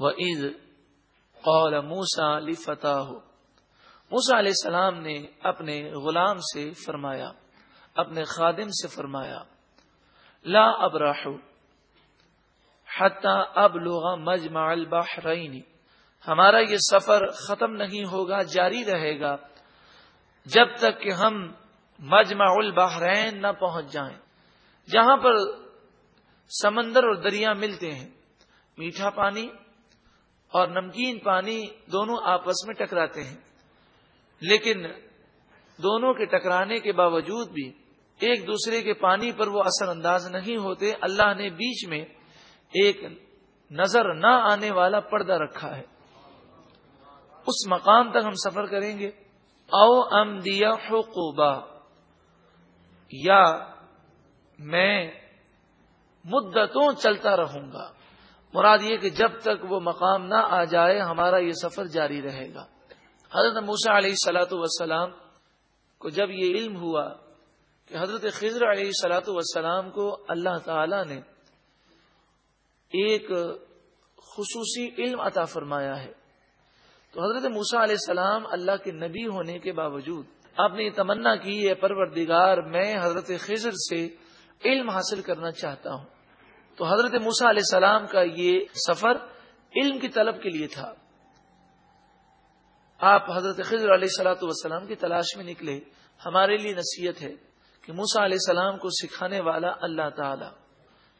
و عید قول موسا علی فتح موسا علیہ السلام نے اپنے غلام سے فرمایا، اپنے خادم سے فرمایا، لا اب راہو اب مجمع البحرین، ہمارا یہ سفر ختم نہیں ہوگا، جاری رہے گا، جب تک کہ ہم مجمع البحرین نہ پہنچ جائیں، جہاں پر سمندر اور دریا ملتے ہیں، میٹھا پانی اور نمکین پانی دونوں آپس میں ٹکراتے ہیں۔ لیکن دونوں کے ٹکرانے کے باوجود بھی ایک دوسرے کے پانی پر وہ اثر انداز نہیں ہوتے، اللہ نے بیچ میں ایک نظر نہ آنے والا پردہ رکھا ہے۔ اس مقام تک ہم سفر کریں گے۔ او ام دیا حقوبہ یا میں مدتوں چلتا رہوں گا۔ مراد یہ کہ جب تک وہ مقام نہ آ جائے، ہمارا یہ سفر جاری رہے گا۔ حضرت موسا علیہ سلاۃ وسلام کو جب یہ علم ہوا کہ حضرت خضر علیہ سلاۃ وسلام کو اللہ تعالی نے ایک خصوصی علم عطا فرمایا ہے، تو حضرت موسا علیہ السلام اللہ کے نبی ہونے کے باوجود آپ نے یہ تمنا کی ہے پروردگار، میں حضرت خضر سے علم حاصل کرنا چاہتا ہوں۔ تو حضرت موسا علیہ السلام کا یہ سفر علم کی طلب کے لیے تھا۔ آپ حضرت خضر علیہ سلاۃ والسلام کی تلاش میں نکلے، ہمارے لیے نصیحت ہے کہ موسا علیہ السلام کو سکھانے والا اللہ تعالی۔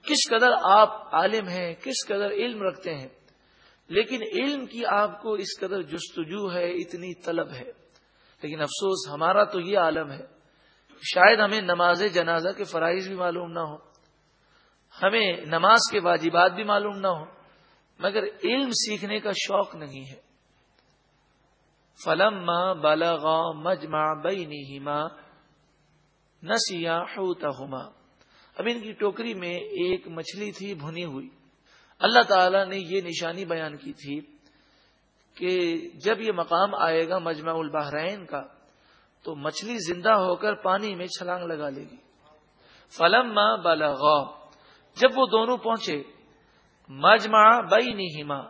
کس قدر آپ عالم ہیں، کس قدر علم رکھتے ہیں، لیکن علم کی آپ کو اس قدر جستجو ہے، اتنی طلب ہے۔ لیکن افسوس، ہمارا تو یہ عالم ہے شاید ہمیں نماز جنازہ کے فرائض بھی معلوم نہ ہو ہمیں نماز کے واجبات بھی معلوم نہ ہو مگر علم سیکھنے کا شوق نہیں ہے۔ فلم ماں بالغا مجما بئی ماں اب ان کی ٹوکری میں ایک مچھلی تھی بھنی ہوئی۔ اللہ تعالی نے یہ نشانی بیان کی تھی کہ جب یہ مقام آئے گا مجمع البحرین کا، تو مچھلی زندہ ہو کر پانی میں چھلانگ لگا لے گی۔ فلم ماں بالغا جب وہ دونوں پہنچے، مجمع بئی نیما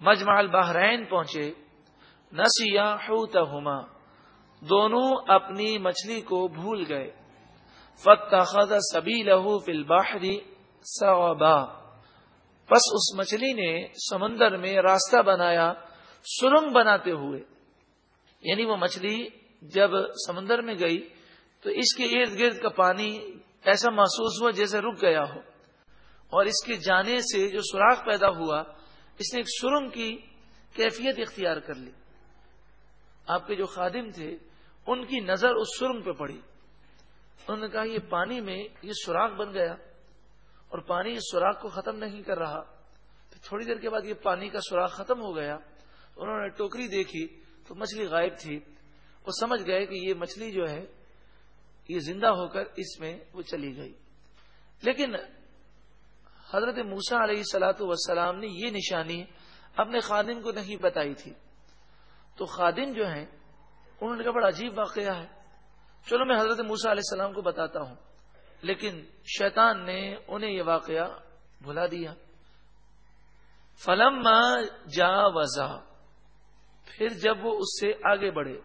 مجمع البحرین پہنچے، نسیا ہوتا دونوں اپنی مچھلی کو بھول گئے فتح سبھی لہو فل باہری بس اس مچھلی نے سمندر میں راستہ بنایا سرنگ بناتے ہوئے۔ یعنی وہ مچھلی جب سمندر میں گئی تو اس کے ارد گرد کا پانی ایسا محسوس ہوا جیسے رک گیا ہو۔ اور اس کے جانے سے جو سوراخ پیدا ہوا، اس نے ایک سرنگ کی کیفیت اختیار کر لی۔ آپ کے جو خادم تھے، ان کی نظر اس سرنگ پہ پڑی۔ انہوں نے کہا، یہ پانی میں یہ سوراخ بن گیا۔ اور پانی اس سوراخ کو ختم نہیں کر رہا۔ تھوڑی دیر کے بعد یہ پانی کا سوراخ ختم ہو گیا۔ انہوں نے ٹوکری دیکھی تو مچھلی غائب تھی۔ وہ سمجھ گئے کہ یہ مچھلی جو ہے یہ زندہ ہو کر اس میں وہ چلی گئی۔ لیکن حضرت موسا علیہ سلاۃ وسلام نے یہ نشانی اپنے خادم کو نہیں بتائی تھی۔ تو خادم جو ہیں، انہوں نے کہا بڑا عجیب واقعہ ہے۔ چلو میں حضرت موسا علیہ السلام کو بتاتا ہوں۔ لیکن شیطان نے انہیں یہ واقعہ بھلا دیا۔ فلم جا وزا پھر جب وہ اس سے آگے بڑھے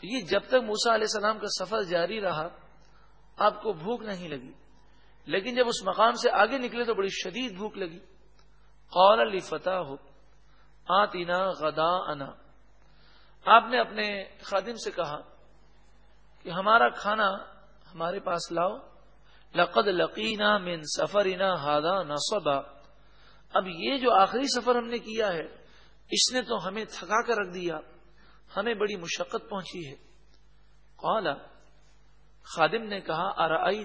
تو یہ جب تک موسا علیہ السلام کا سفر جاری رہا، آپ کو بھوک نہیں لگی۔ لیکن جب اس مقام سے آگے نکلے تو بڑی شدید بھوک لگی۔ قول علی فتح ہو آتینا غدا انا آپ نے اپنے خادم سے کہا کہ ہمارا کھانا ہمارے پاس لاؤ۔ لقد لقینا من سفر انا ہادا نہ اب یہ جو آخری سفر ہم نے کیا ہے، اس نے تو ہمیں تھکا کر رکھ دیا۔ ہمیں بڑی مشقت پہنچی ہے۔ قالا خادم نے کہا ارآئی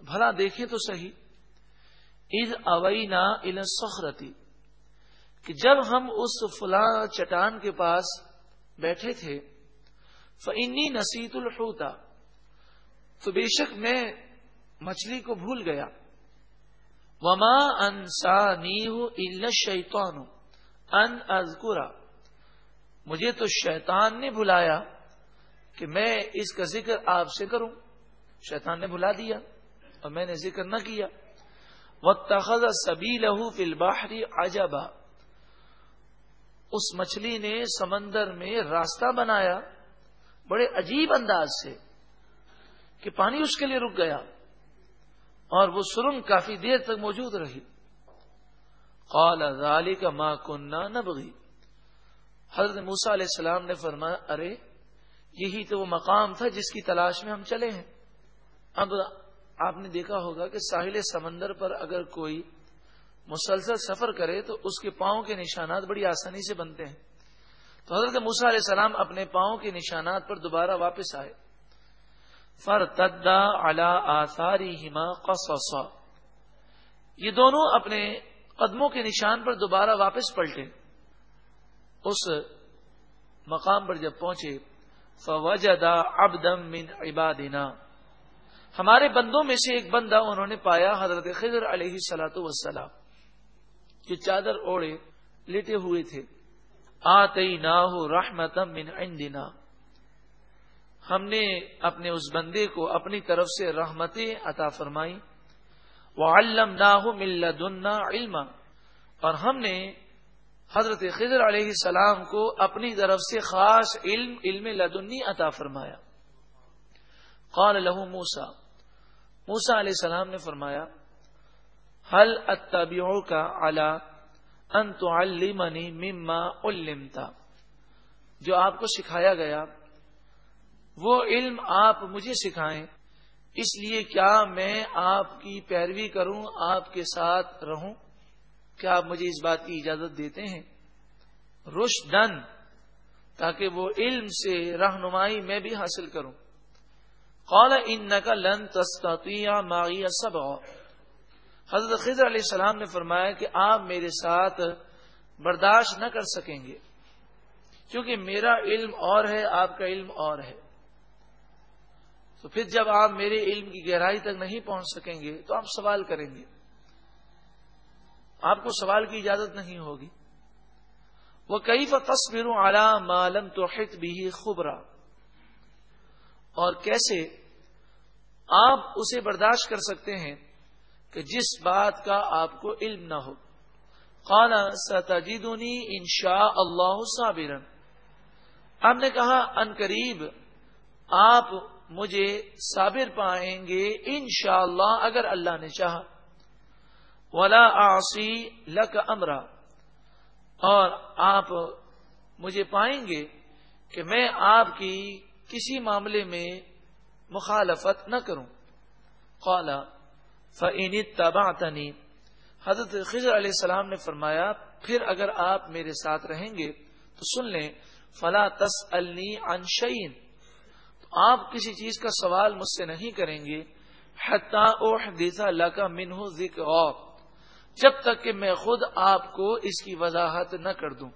بھلا دیکھیں تو صحیح۔ عید اوئی نا سخرتی کہ جب ہم اس فلاں چٹان کے پاس بیٹھے تھے فنی نصیت الحوتا تو بے شک میں مچھلی کو بھول گیا۔ وما انسا نیو شیتان ان ازکرا مجھے تو شیطان نے بلایا کہ میں اس کا ذکر آپ سے کروں۔ شیطان نے بلا دیا اور میں نے ذکر نہ کیا۔ و تخذ سبی لہو فل باہری اس مچھلی نے سمندر میں راستہ بنایا بڑے عجیب انداز سے کہ پانی اس کے لیے رک گیا اور وہ سرنگ کافی دیر تک موجود رہی۔ قال ذالک ما کننا نبغی حضرت موسا علیہ السلام نے فرمایا، ارے، یہی تو وہ مقام تھا جس کی تلاش میں ہم چلے ہیں۔ اب آپ نے دیکھا ہوگا کہ ساحل سمندر پر اگر کوئی مسلسل سفر کرے تو اس کے پاؤں کے نشانات بڑی آسانی سے بنتے ہیں۔ تو حضرت موسا علیہ السلام اپنے پاؤں کے نشانات پر دوبارہ واپس آئے۔ فر تدا الا آثاری ہما یہ دونوں اپنے قدموں کے نشان پر دوبارہ واپس پلٹے۔ اس مقام پر جب پہنچے، فوجدا عبدم من عبادنا۔ ہمارے بندوں میں سے ایک بندہ انہوں نے پایا حضرت خضر علیہ سلاۃ وسلام جو چادر اوڑے لیٹے ہوئے تھے۔ آتے نہ رحمتم من عندنا۔ ہم نے اپنے اس بندے کو اپنی طرف سے رحمتیں عطا فرمائی وہ علم نہ ہو ملنا علم اور ہم نے حضرت خضر علیہ السلام کو اپنی طرف سے خاص علم علم لدنی عطا فرمایا۔ قال له موسا موسا علیہ السلام نے فرمایا حل اتبعو کا اعلی ان تعلمنی مما علمتا جو آپ کو سکھایا گیا، وہ علم آپ مجھے سکھائیں۔ اس لیے کیا میں آپ کی پیروی کروں، آپ کے ساتھ رہوں؟ کیا آپ مجھے اس بات کی اجازت دیتے ہیں؟ رشدن تاکہ وہ علم سے رہنمائی میں بھی حاصل کروں۔ قال ان لن تستطيع معي سب حضرت خضر علیہ السلام نے فرمایا کہ آپ میرے ساتھ برداشت نہ کر سکیں گے، کیونکہ میرا علم اور ہے، آپ کا علم اور ہے۔ تو پھر جب آپ میرے علم کی گہرائی تک نہیں پہنچ سکیں گے، تو آپ سوال کریں گے۔ آپ کو سوال کی اجازت نہیں ہوگی۔ وہ کئی تصویروں اعلی معلوم تو بھی خبرا۔ اور کیسے آپ اسے برداشت کر سکتے ہیں کہ جس بات کا آپ کو علم نہ ہو۔ خانہ ستجیدنی ان شاء اللہ صابرن آپ نے کہا، ان قریب آپ مجھے صابر پائیں گے انشاءاللہ اگر اللہ نے چاہا۔ ولا آسی لک امرا اور آپ مجھے پائیں گے کہ میں آپ کی کسی معاملے میں مخالفت نہ کروں۔ قالا فعین تبا حضرت خضر علیہ السلام نے فرمایا، پھر اگر آپ میرے ساتھ رہیں گے تو سن لیں، فلا تس انشین تو آپ کسی چیز کا سوال مجھ سے نہیں کریں گے حتیٰ اوحدیث لکا منہ ذکر جب تک کہ میں خود آپ کو اس کی وضاحت نہ کر دوں۔